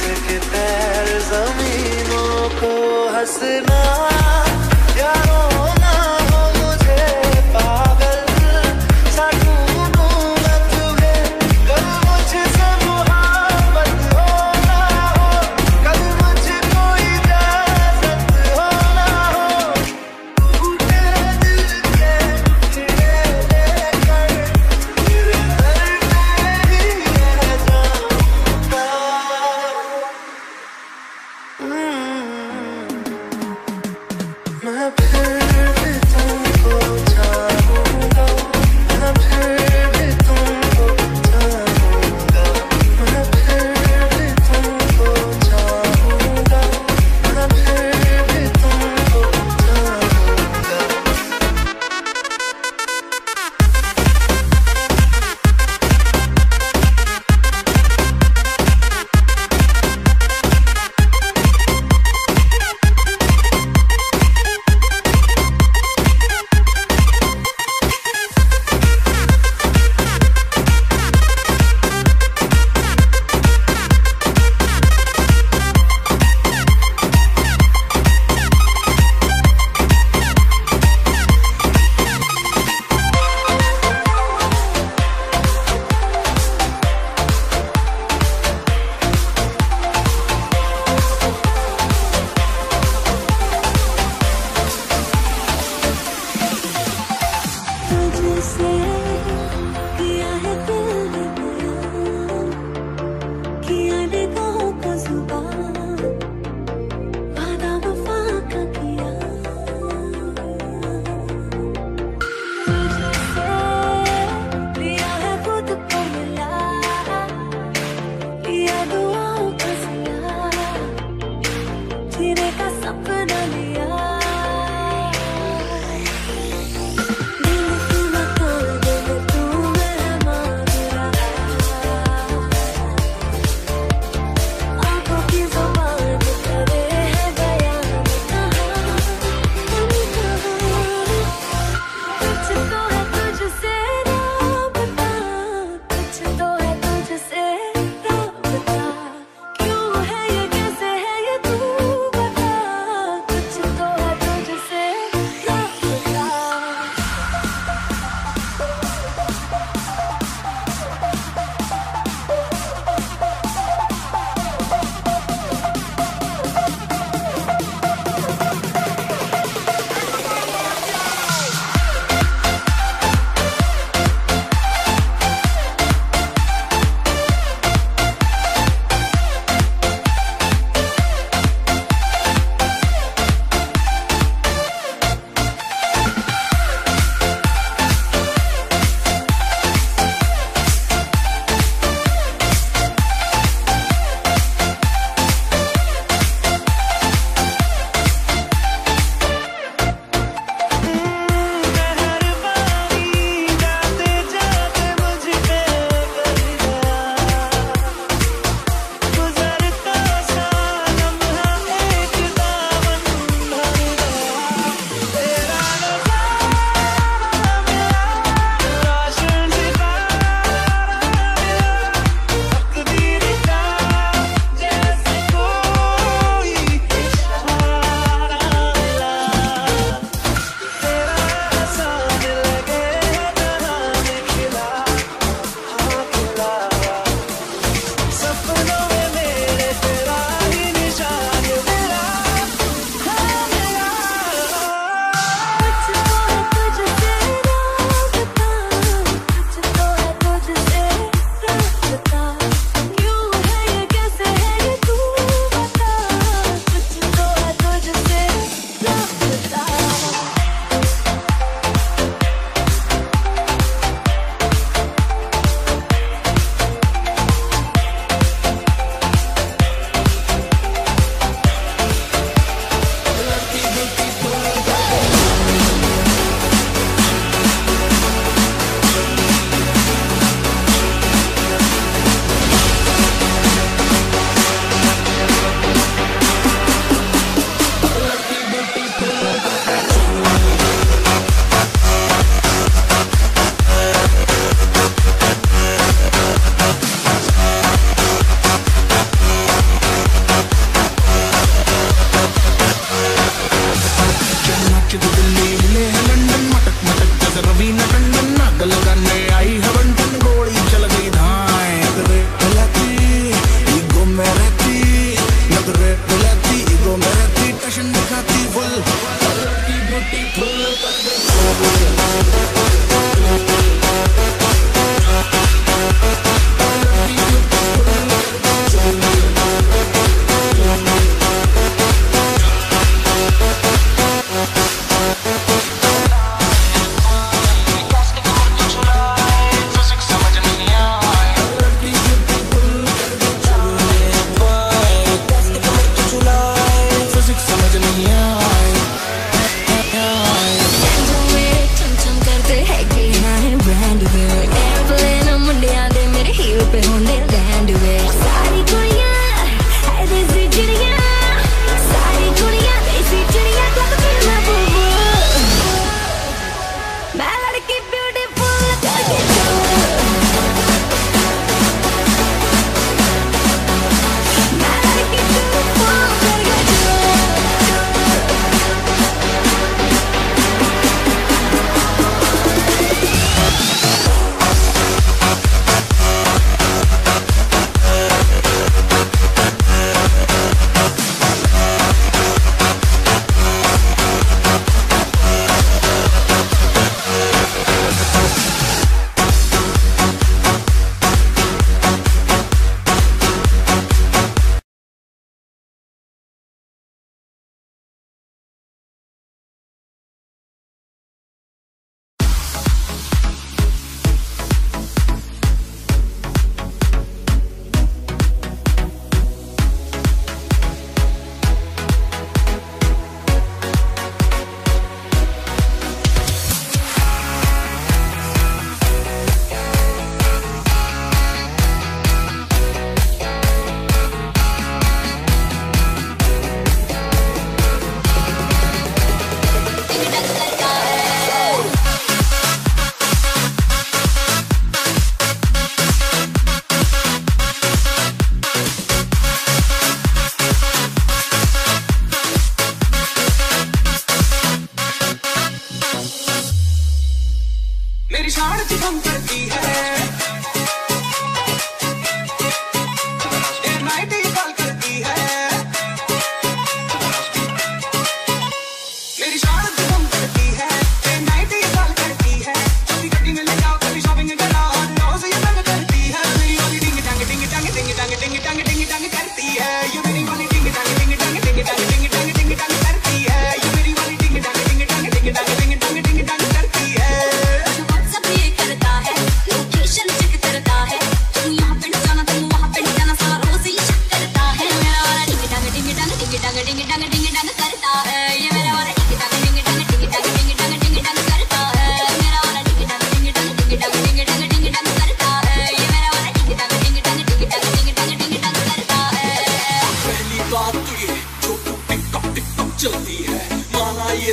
کہ زمینوں کو ہسنا یا رونا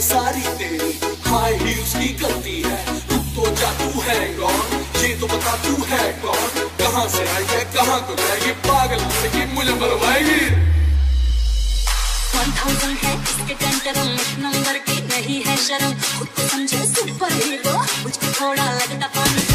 ساری تیری ہائی ہیلز کی غلطی ہے، تو تو جا تو ہے کون یہ تو بتا تو ہے کون، کہاں سے آئی ہے، کہاں کو جائے یہ پاگل لڑکی مجھے مروائے گی ون تھاؤزنڈ ہے، اس کے ٹینٹروں ایک نمبر کی نہیں ہے شرم۔ خود کو سمجھے، سپر ہیرو، مجھ کو تھوڑا لگتا پانی۔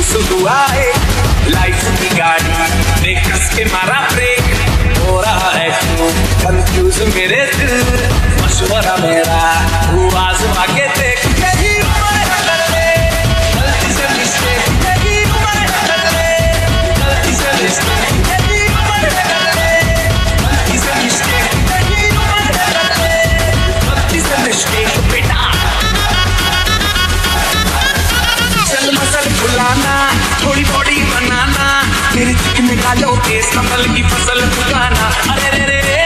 puso دعا لائف کی گاڑی نے کس کے مارا بریک ہو رہا ہے کنفیوز میرے دل۔ مشورہ میرا، وہ آزما کے دیکھ۔ نہیں نکالو تیز کمل کی فصل اگانا ارے رے رے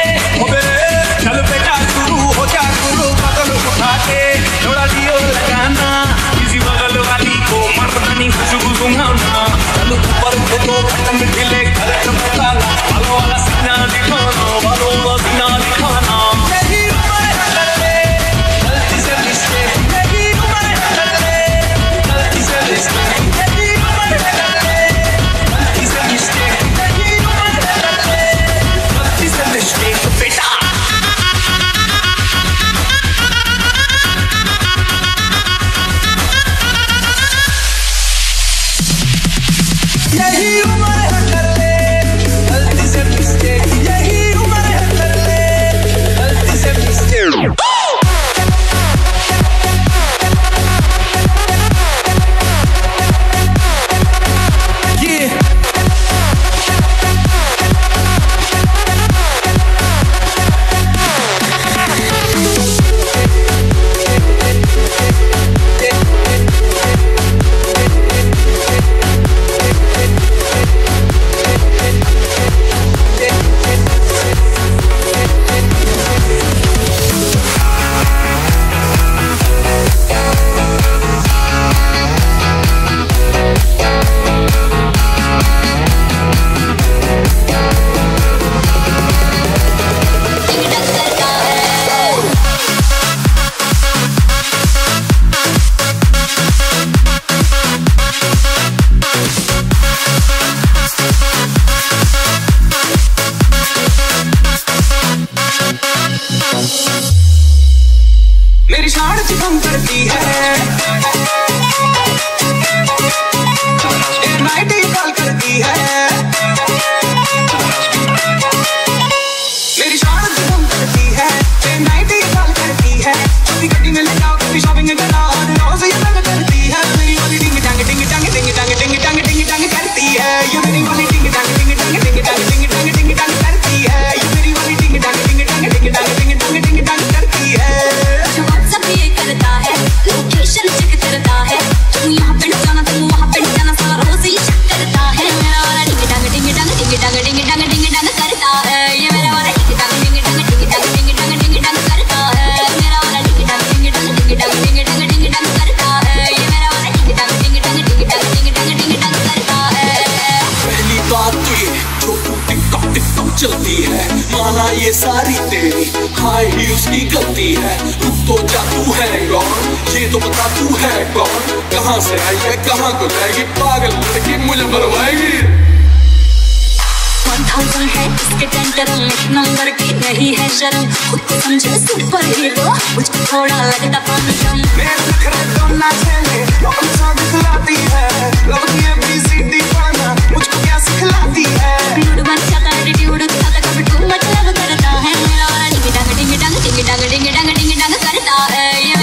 کرم ایک نمبر کی نہیں ہے شرم خود کو سمجھے سپر ہی وہ مجھ کو تھوڑا لگتا پانی کم میرے سکھرے تو نہ چھلے جو کچھ سا دکھلاتی ہے لوگ کی بھی سیٹی پانا مجھ کو کیا سکھلاتی ہے ڈیوڈ بچہ کا ایٹیٹیوڈ تھا کھاتا کب ٹو مطلب کرتا ہے میرا والا ڈنگ ڈنگ ڈنگ ڈنگ ڈنگ ڈنگ ڈنگ ڈنگ ڈنگ کرتا ہے